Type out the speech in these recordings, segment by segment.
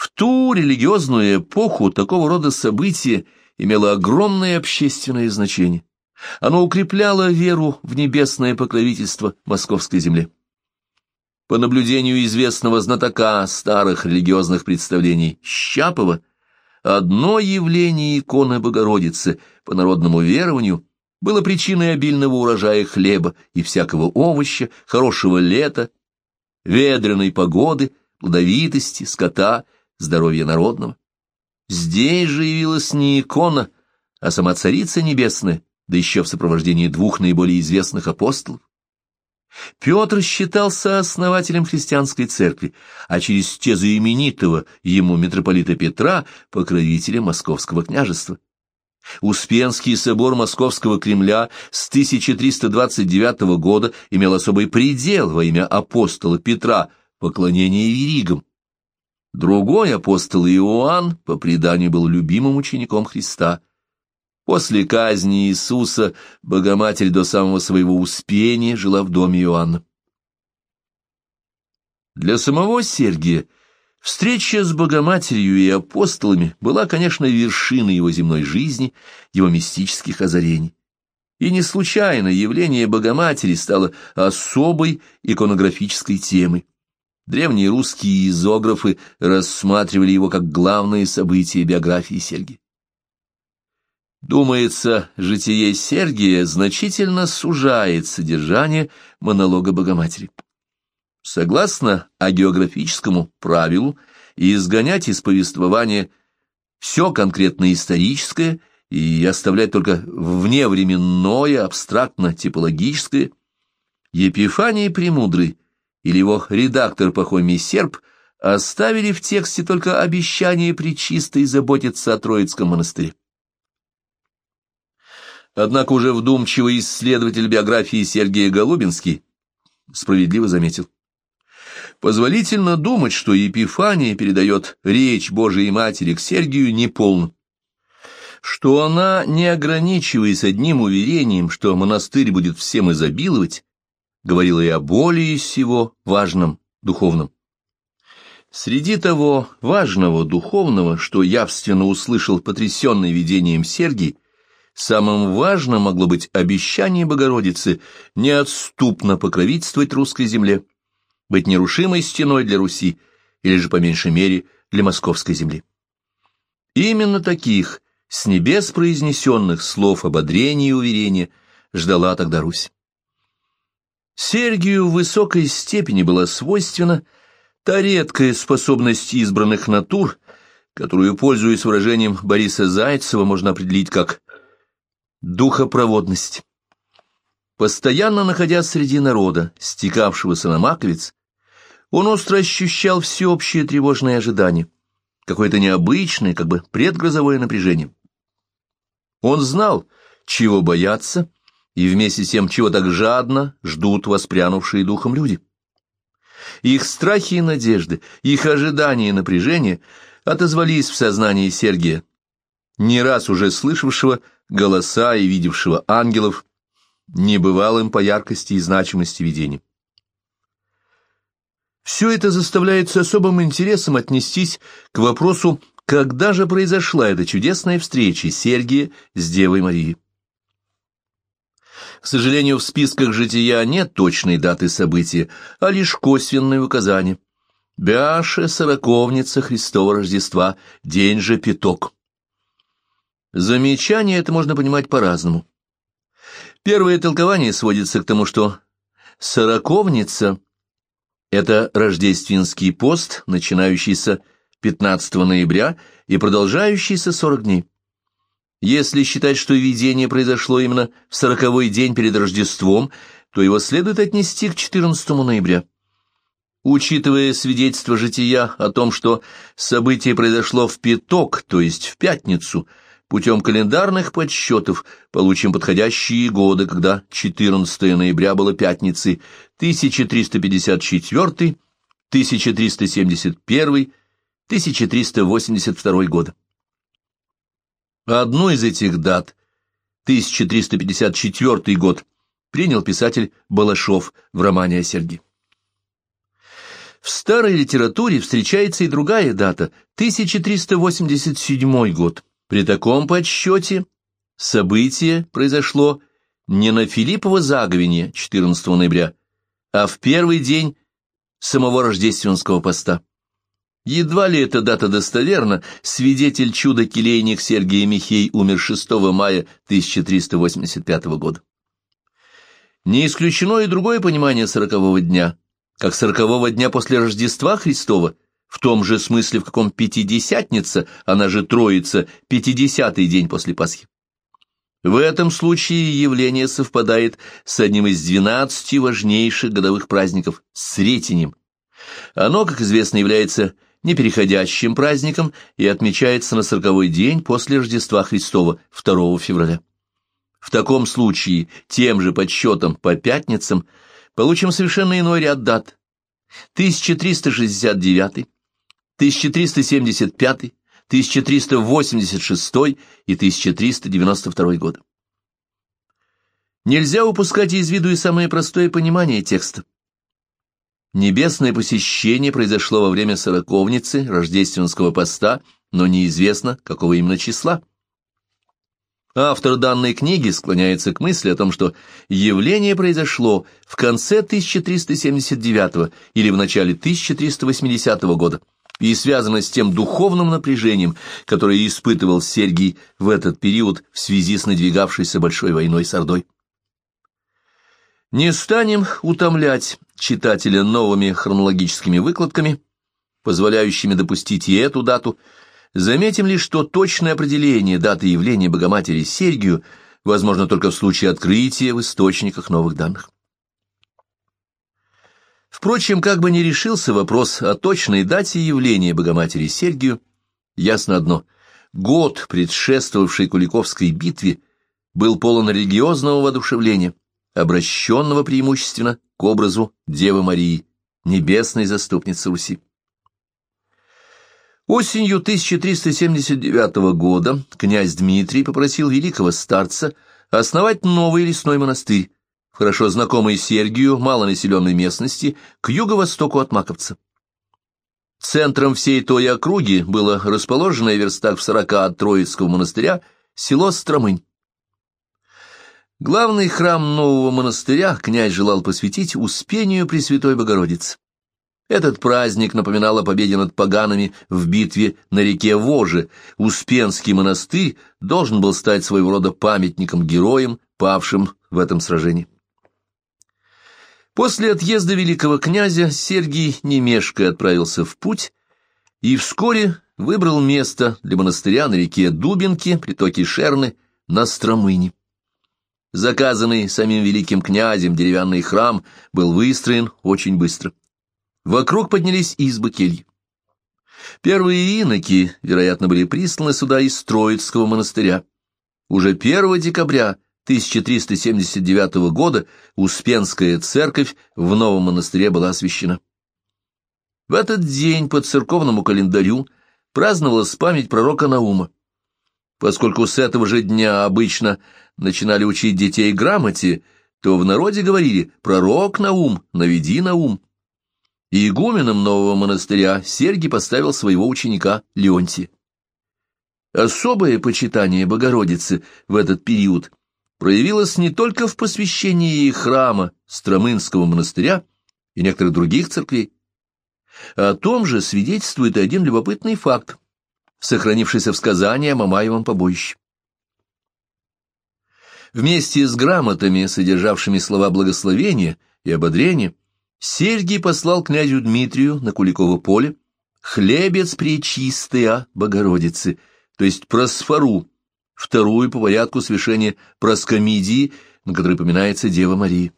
В ту религиозную эпоху такого рода события имело огромное общественное значение. Оно укрепляло веру в небесное покровительство московской земле. По наблюдению известного знатока старых религиозных представлений Щапова, одно явление иконы Богородицы по народному верованию было причиной обильного урожая хлеба и всякого овоща, хорошего лета, ведреной погоды, плодовитости, скота, здоровья народного. Здесь же явилась не икона, а сама Царица Небесная, да еще в сопровождении двух наиболее известных апостолов. Петр считался основателем христианской церкви, а через те знаменитого ему митрополита Петра – покровителем московского княжества. Успенский собор Московского Кремля с 1329 года имел особый предел во имя апостола Петра – поклонение веригам. Другой апостол Иоанн, по преданию, был любимым учеником Христа. После казни Иисуса Богоматерь до самого своего успения жила в доме Иоанна. Для самого Сергия встреча с Богоматерью и апостолами была, конечно, вершиной его земной жизни, его мистических озарений. И не случайно явление Богоматери стало особой иконографической темой. Древние русские изографы рассматривали его как главное событие биографии Сергия. Думается, житие Сергия значительно сужает содержание монолога Богоматери. Согласно агеографическому правилу, изгонять из повествования все конкретно историческое и оставлять только вневременное, абстрактно-типологическое, Епифаний Премудрый или его редактор Пахомий Серб оставили в тексте только обещание Пречистой заботиться о Троицком монастыре. Однако уже вдумчивый исследователь биографии Сергия Голубинский справедливо заметил. Позволительно думать, что Епифания передает речь Божией Матери к Сергию неполно, что она, не ограничиваясь одним уверением, что монастырь будет всем изобиловать, говорила и о более всего важном духовном. Среди того важного духовного, что явственно услышал потрясенный видением Сергий, самым важным могло быть обещание Богородицы неотступно покровительствовать русской земле, быть нерушимой стеной для Руси, или же, по меньшей мере, для московской земли. Именно таких, с небес произнесенных слов ободрения и уверения, ждала тогда Русь. Сергию в высокой степени была свойственна та редкая способность избранных натур, которую, пользуясь выражением Бориса Зайцева, можно определить как духопроводность. Постоянно находясь среди народа, стекавшегося на маковец, он остро ощущал всеобщее тревожное ожидание, какое-то необычное, как бы предгрозовое напряжение. Он знал, чего бояться, и вместе с тем, чего так жадно ждут воспрянувшие духом люди. Их страхи и надежды, их ожидания и напряжение отозвались в сознании Сергия, не раз уже слышавшего голоса и видевшего ангелов, небывалым по яркости и значимости видений. Все это заставляет с особым интересом отнестись к вопросу, когда же произошла эта чудесная встреча Сергия с Девой Марией. К сожалению, в списках жития нет точной даты события, а лишь косвенные указания. Бяша, сороковница Христова Рождества, день же пяток. Замечание это можно понимать по-разному. Первое толкование сводится к тому, что сороковница — это рождественский пост, начинающийся 15 ноября и продолжающийся 40 дней. Если считать, что видение произошло именно в сороковой день перед Рождеством, то его следует отнести к 14 ноября. Учитывая свидетельство жития о том, что событие произошло в пяток, то есть в пятницу, путем календарных подсчетов получим подходящие годы, когда 14 ноября было пятницей 1354, 1371, 1382 года. Одну из этих дат, 1354 год, принял писатель Балашов в романе о Серге. В старой литературе встречается и другая дата – 1387 год. При таком подсчете событие произошло не на Филиппово заговение 14 ноября, а в первый день самого рождественского поста. Едва ли эта дата достоверна, свидетель чуда-келейник Сергий Михей умер 6 мая 1385 года. Не исключено и другое понимание сорокового дня, как сорокового дня после Рождества Христова, в том же смысле, в каком Пятидесятница, она же Троица, пятидесятый день после Пасхи. В этом случае явление совпадает с одним из двенадцати важнейших годовых праздников – Сретенем. Оно, как известно, является непереходящим праздником и отмечается на сороковой день после Рождества Христова, 2 февраля. В таком случае тем же подсчетом по пятницам получим совершенно иной ряд дат. 1369, 1375, 1386 и 1392 годы. Нельзя упускать из виду и самое простое понимание текста. Небесное посещение произошло во время сороковницы, рождественского поста, но неизвестно, какого именно числа. Автор данной книги склоняется к мысли о том, что явление произошло в конце 1379 или в начале 1380 года и связано с тем духовным напряжением, которое испытывал Сергий в этот период в связи с надвигавшейся большой войной с Ордой. Не станем утомлять читателя новыми хронологическими выкладками, позволяющими допустить и эту дату, Заметим лишь, что точное определение даты явления Богоматери Сергию возможно только в случае открытия в источниках новых данных. Впрочем, как бы ни решился вопрос о точной дате явления Богоматери Сергию, ясно одно – год, предшествовавший Куликовской битве, был полон религиозного воодушевления, обращенного преимущественно к образу Девы Марии, небесной заступницы Руси. Осенью 1379 года князь Дмитрий попросил великого старца основать новый лесной монастырь хорошо знакомой Сергию малонаселенной местности к юго-востоку от Маковца. Центром всей той округи было расположенное в верстах в сорока от Троицкого монастыря село Стромынь. Главный храм нового монастыря князь желал посвятить Успению Пресвятой Богородицы. Этот праздник напоминал о победе над поганами в битве на реке Воже. Успенский монастырь должен был стать своего рода памятником героям, павшим в этом сражении. После отъезда великого князя Сергий немешко отправился в путь и вскоре выбрал место для монастыря на реке Дубинки, притоке Шерны, на Стромыне. Заказанный самим великим князем деревянный храм был выстроен очень быстро. Вокруг поднялись избы кельи. Первые иноки, вероятно, были присланы сюда из Троицкого монастыря. Уже 1 декабря 1379 года Успенская церковь в новом монастыре была освящена. В этот день по церковному календарю праздновалась память пророка Наума. Поскольку с этого же дня обычно начинали учить детей грамоте, то в народе говорили «пророк Наум, наведи на ум». И игуменом нового монастыря Сергий поставил своего ученика Леонтия. Особое почитание Богородицы в этот период проявилось не только в посвящении храма Стромынского монастыря и некоторых других церквей. О том же свидетельствует один любопытный факт, сохранившийся в сказании о Мамаевом побоище. Вместе с грамотами, содержавшими слова благословения и ободрения, Сергий послал князю Дмитрию на Куликово поле хлебец пречистая Богородицы, то есть просфору, вторую по порядку совершения проскомидии, на которой поминается Дева Мария.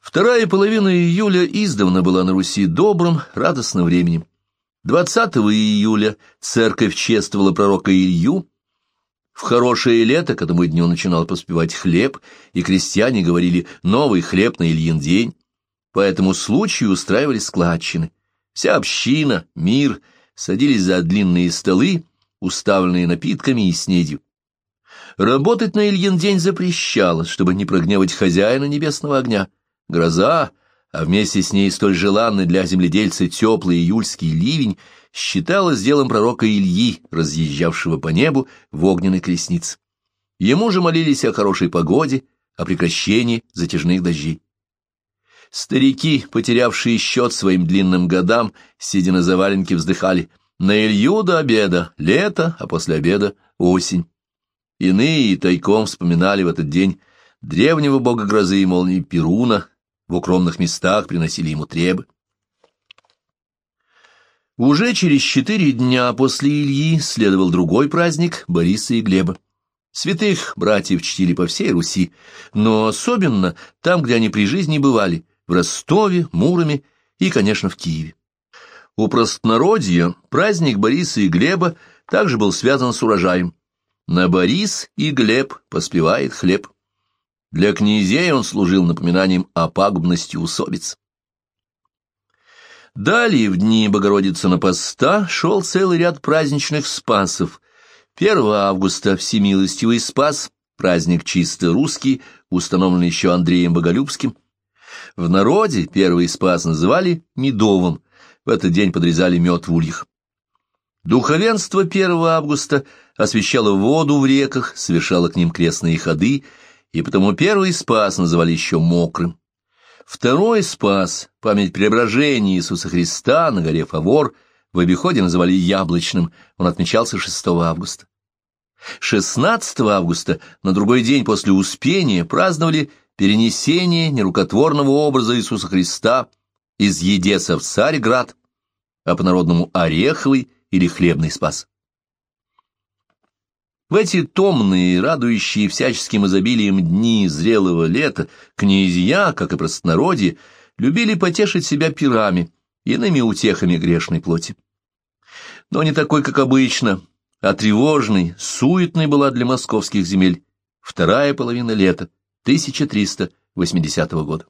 Вторая половина июля издавна была на Руси добрым, радостным временем. 20 июля церковь чествовала пророка Илью, в хорошее лето к этому дню начинал поспевать хлеб, и крестьяне говорили «новый хлеб на Ильин день». По этому случаю устраивали складчины. Вся община, мир садились за длинные столы, уставленные напитками и снедью. Работать на Ильин день запрещалось, чтобы не прогневать хозяина небесного огня. Гроза, а вместе с ней столь желанный для земледельца теплый июльский ливень, считалось делом пророка Ильи, разъезжавшего по небу в огненной колеснице. Ему же молились о хорошей погоде, о прекращении затяжных дождей. Старики, потерявшие счет своим длинным годам, сидя на заваленке, вздыхали. На Илью до обеда — лето, а после обеда — осень. Иные тайком вспоминали в этот день древнего бога грозы и молнии Перуна, в укромных местах приносили ему требы. Уже через четыре дня после Ильи следовал другой праздник Бориса и Глеба. Святых братьев чтили по всей Руси, но особенно там, где они при жизни бывали, в Ростове, Муроме и, конечно, в Киеве. У простонародья праздник Бориса и Глеба также был связан с урожаем. На Борис и Глеб поспевает хлеб. Для князей он служил напоминанием о пагубности усобиц. Далее в дни Богородицы на поста шел целый ряд праздничных спасов. 1 августа Всемилостивый спас, праздник чисто русский, установленный еще Андреем Боголюбским. В народе первый спас называли медовым, в этот день подрезали мед в ульях. Духовенство 1 августа освещало воду в реках, совершало к ним крестные ходы, и потому первый спас называли еще мокрым. Второй спас, память преображения Иисуса Христа на горе Фавор, в обиходе называли яблочным, он отмечался 6 августа. 16 августа, на другой день после Успения, праздновали перенесение нерукотворного образа Иисуса Христа из Едеса в Царьград, а по-народному Ореховый или Хлебный Спас. В эти томные, радующие всяческим изобилием дни зрелого лета, князья, как и простонародье, любили потешить себя пирами, иными утехами грешной плоти. Но не такой, как обычно, а тревожной, суетной была для московских земель вторая половина лета 1380 года.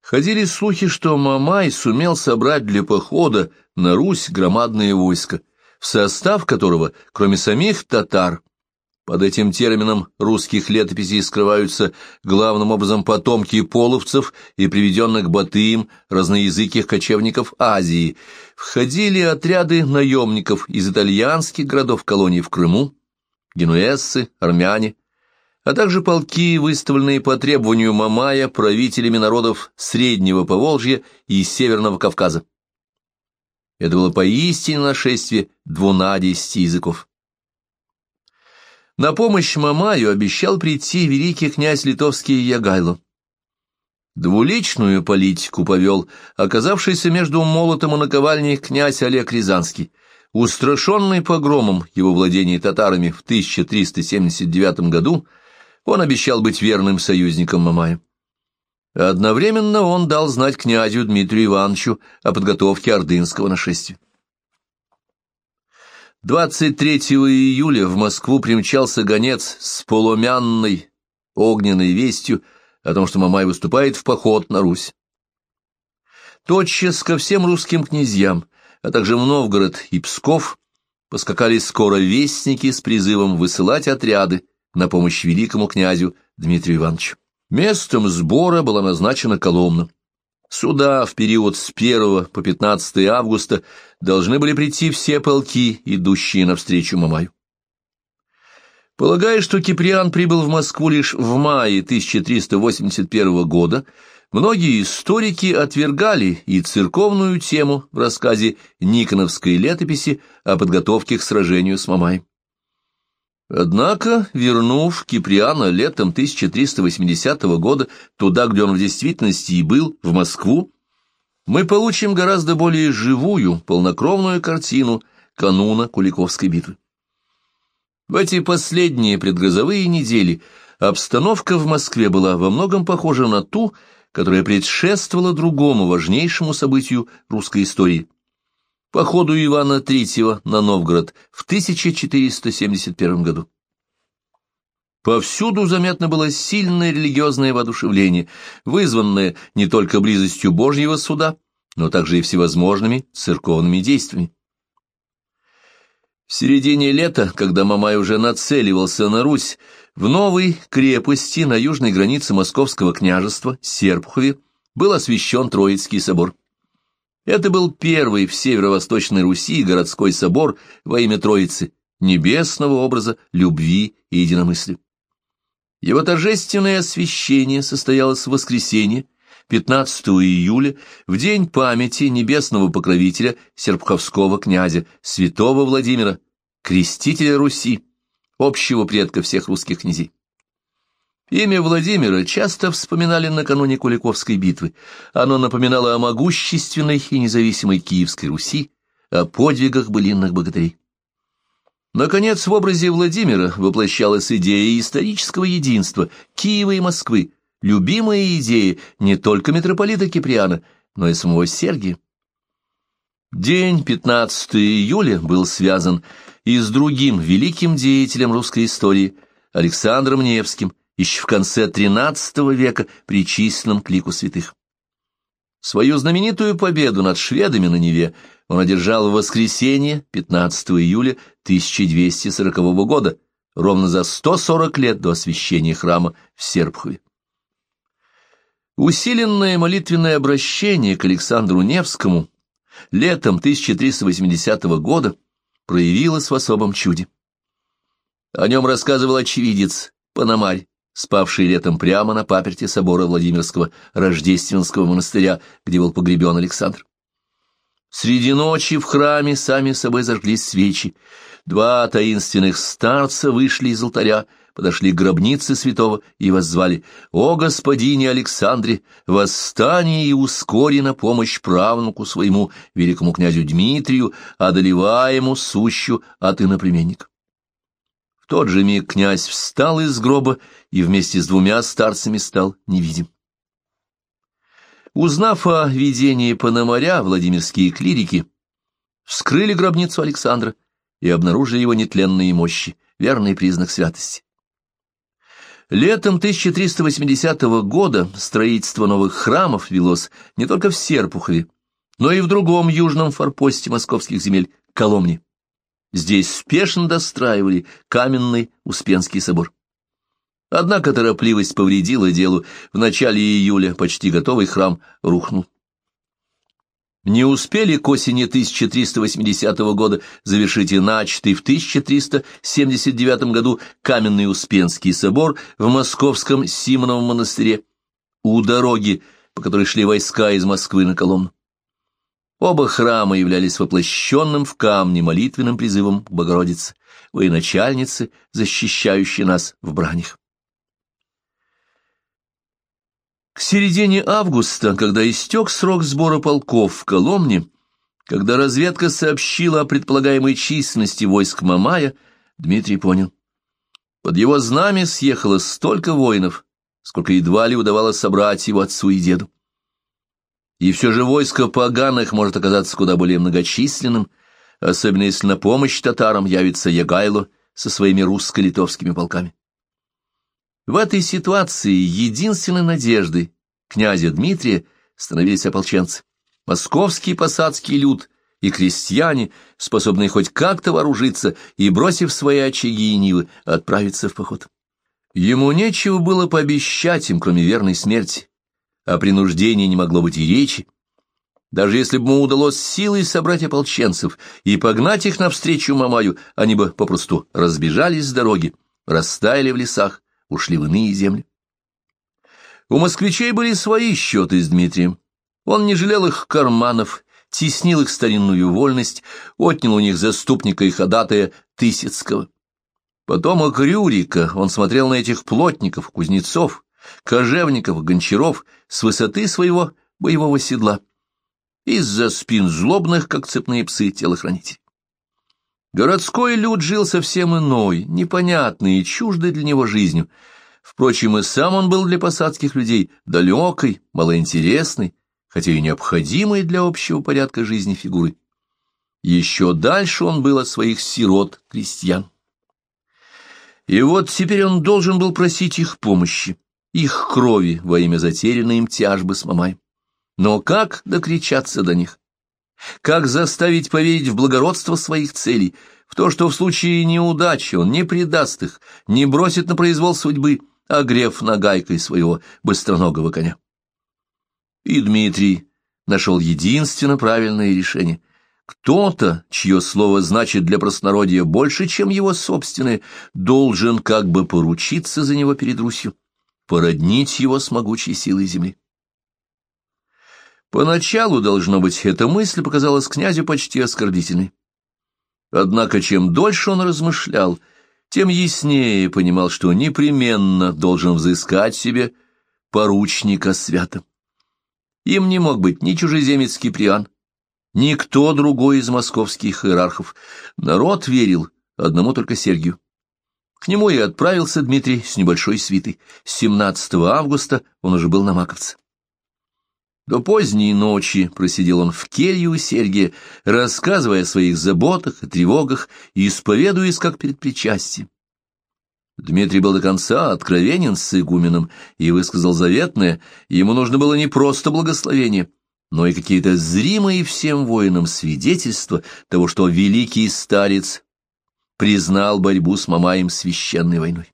Ходили слухи, что Мамай сумел собрать для похода на Русь громадное войско, в состав которого, кроме самих татар, под этим термином русских летописей скрываются главным образом потомки половцев и приведенных Батыем разноязыких кочевников Азии. Входили отряды наемников из итальянских городов-колоний в Крыму, генуэзцы, армяне, а также полки, выставленные по требованию Мамая правителями народов Среднего Поволжья и Северного Кавказа. Это было поистине нашествие двунадесяти языков. На помощь Мамаю обещал прийти великий князь литовский Ягайло. Двуличную политику повел оказавшийся между молотом и наковальней князь Олег Рязанский, устрашенный погромом его владений татарами в 1379 году, он обещал быть верным союзником Мамая. Одновременно он дал знать князю Дмитрию Ивановичу о подготовке ордынского нашествия. 23 июля в Москву примчался гонец с полумянной огненной вестью о том, что Мамай выступает в поход на Русь. Тотчас ко всем русским князьям, а также в Новгород и Псков, поскакали скоро вестники с призывом высылать отряды на помощь великому князю Дмитрию Ивановичу. Местом сбора была назначена Коломна. Сюда в период с 1 по 15 августа должны были прийти все полки, идущие навстречу Мамаю. Полагая, что Киприан прибыл в Москву лишь в мае 1381 года, многие историки отвергали и церковную тему в рассказе Никоновской летописи о подготовке к сражению с Мамаем. Однако, вернув Киприана летом 1380 года туда, где он в действительности и был, в Москву, мы получим гораздо более живую, полнокровную картину кануна Куликовской битвы. В эти последние предгрозовые недели обстановка в Москве была во многом похожа на ту, которая предшествовала другому важнейшему событию русской истории – походу Ивана III на Новгород в 1471 году. Повсюду заметно было сильное религиозное воодушевление, вызванное не только близостью Божьего суда, но также и всевозможными церковными действиями. В середине лета, когда Мамай уже нацеливался на Русь, в новой крепости на южной границе Московского княжества, Серпухове, был освящен Троицкий собор. Это был первый в северо-восточной Руси городской собор во имя Троицы, небесного образа любви и единомыслия. Его торжественное освящение состоялось в воскресенье, 15 июля, в день памяти небесного покровителя серпховского князя, святого Владимира, крестителя Руси, общего предка всех русских князей. Имя Владимира часто вспоминали накануне Куликовской битвы. Оно напоминало о могущественной и независимой Киевской Руси, о подвигах былинных богатырей. Наконец, в образе Владимира воплощалась идея исторического единства Киева и Москвы, любимая идея не только митрополита Киприана, но и самого Сергия. День 15 июля был связан и с другим великим деятелем русской истории, Александром Невским, еще в конце XIII века причисленным к лику святых. Свою знаменитую победу над шведами на Неве он одержал в воскресенье 15 июля 1240 года, ровно за 140 лет до освящения храма в Серпхове. Усиленное молитвенное обращение к Александру Невскому летом 1380 года проявилось в особом чуде. О нем рассказывал очевидец Пономарь, спавший летом прямо на паперте собора Владимирского Рождественского монастыря, где был погребен Александр. Среди ночи в храме сами собой зажглись свечи. Два таинственных старца вышли из алтаря, подошли к гробнице святого и воззвали «О, господине Александре, восстань и ускори на помощь правнуку своему, великому князю Дмитрию, одолеваему сущу от иноплеменника». В тот же миг князь встал из гроба и вместе с двумя старцами стал невидим. Узнав о видении Пономаря, владимирские клирики вскрыли гробницу Александра и обнаружили его нетленные мощи, верный признак святости. Летом 1380 года строительство новых храмов велось не только в Серпухове, но и в другом южном форпосте московских земель – Коломне. Здесь спешно достраивали каменный Успенский собор. Однако торопливость повредила делу. В начале июля почти готовый храм рухнул. Не успели к осени 1380 года завершить и начатый в 1379 году каменный Успенский собор в московском Симоновом монастыре у дороги, по которой шли войска из Москвы на Коломну. Оба храма являлись воплощенным в камне молитвенным призывом к Богородице, военачальнице, защищающей нас в бранях. К середине августа, когда истек срок сбора полков в Коломне, когда разведка сообщила о предполагаемой численности войск Мамая, Дмитрий понял. Под его знамя съехало столько воинов, сколько едва ли удавалось собрать его отцу и деду. И все же войско поганых может оказаться куда более многочисленным, особенно если на помощь татарам явится Ягайло со своими русско-литовскими полками. В этой ситуации единственной надеждой князя Дмитрия становились ополченцы. Московский посадский люд и крестьяне, способные хоть как-то вооружиться и, бросив свои очаги и нивы, отправиться в поход. Ему нечего было пообещать им, кроме верной смерти. О принуждении не могло быть и речи. Даже если бы ему удалось силой собрать ополченцев и погнать их навстречу Мамаю, они бы попросту разбежались с дороги, растаяли в лесах, ушли в иные земли. У москвичей были свои счеты с Дмитрием. Он не жалел их карманов, теснил их старинную вольность, отнял у них заступника и ходатая Тысяцкого. Потомок Рюрика, он смотрел на этих плотников, кузнецов, кожевников, гончаров с высоты своего боевого седла, из-за спин злобных, как цепные псы, телохранителей. Городской люд жил совсем иной, непонятной и чуждой для него жизнью. Впрочем, и сам он был для посадских людей далекой, малоинтересной, хотя и необходимой для общего порядка жизни фигуры. Еще дальше он был от своих сирот-крестьян. И вот теперь он должен был просить их помощи, их крови во имя затерянной им тяжбы с мамой. Но как докричаться до них? Как заставить поверить в благородство своих целей, в то, что в случае неудачи он не предаст их, не бросит на произвол судьбы, огрев нагайкой своего быстроногого коня? И Дмитрий нашел единственно правильное решение. Кто-то, чье слово значит для простонародья больше, чем его собственное, должен как бы поручиться за него перед Русью, породнить его с могучей силой земли. Поначалу, должно быть, эта мысль показалась князю почти оскорбительной. Однако, чем дольше он размышлял, тем яснее понимал, что непременно должен взыскать себе поручника свято. Им не мог быть ни чужеземец Киприан, никто другой из московских иерархов. Народ верил одному только Сергию. К нему и отправился Дмитрий с небольшой свитой. 17 августа он уже был на Маковце. До поздней ночи просидел он в келье у Сергия, рассказывая о своих заботах и тревогах и исповедуясь как перед причастием. Дмитрий был до конца откровенен с игуменом и высказал заветное, ему нужно было не просто благословение, но и какие-то зримые всем воинам свидетельства того, что великий старец признал борьбу с Мамаем священной войной.